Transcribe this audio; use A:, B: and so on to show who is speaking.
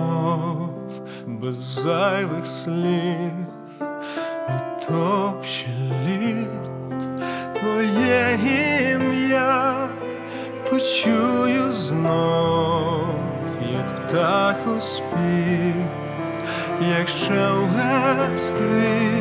A: знов без зайвих слів. Отопче твоє ім'я почую знов, як птах у спів, як шелест твій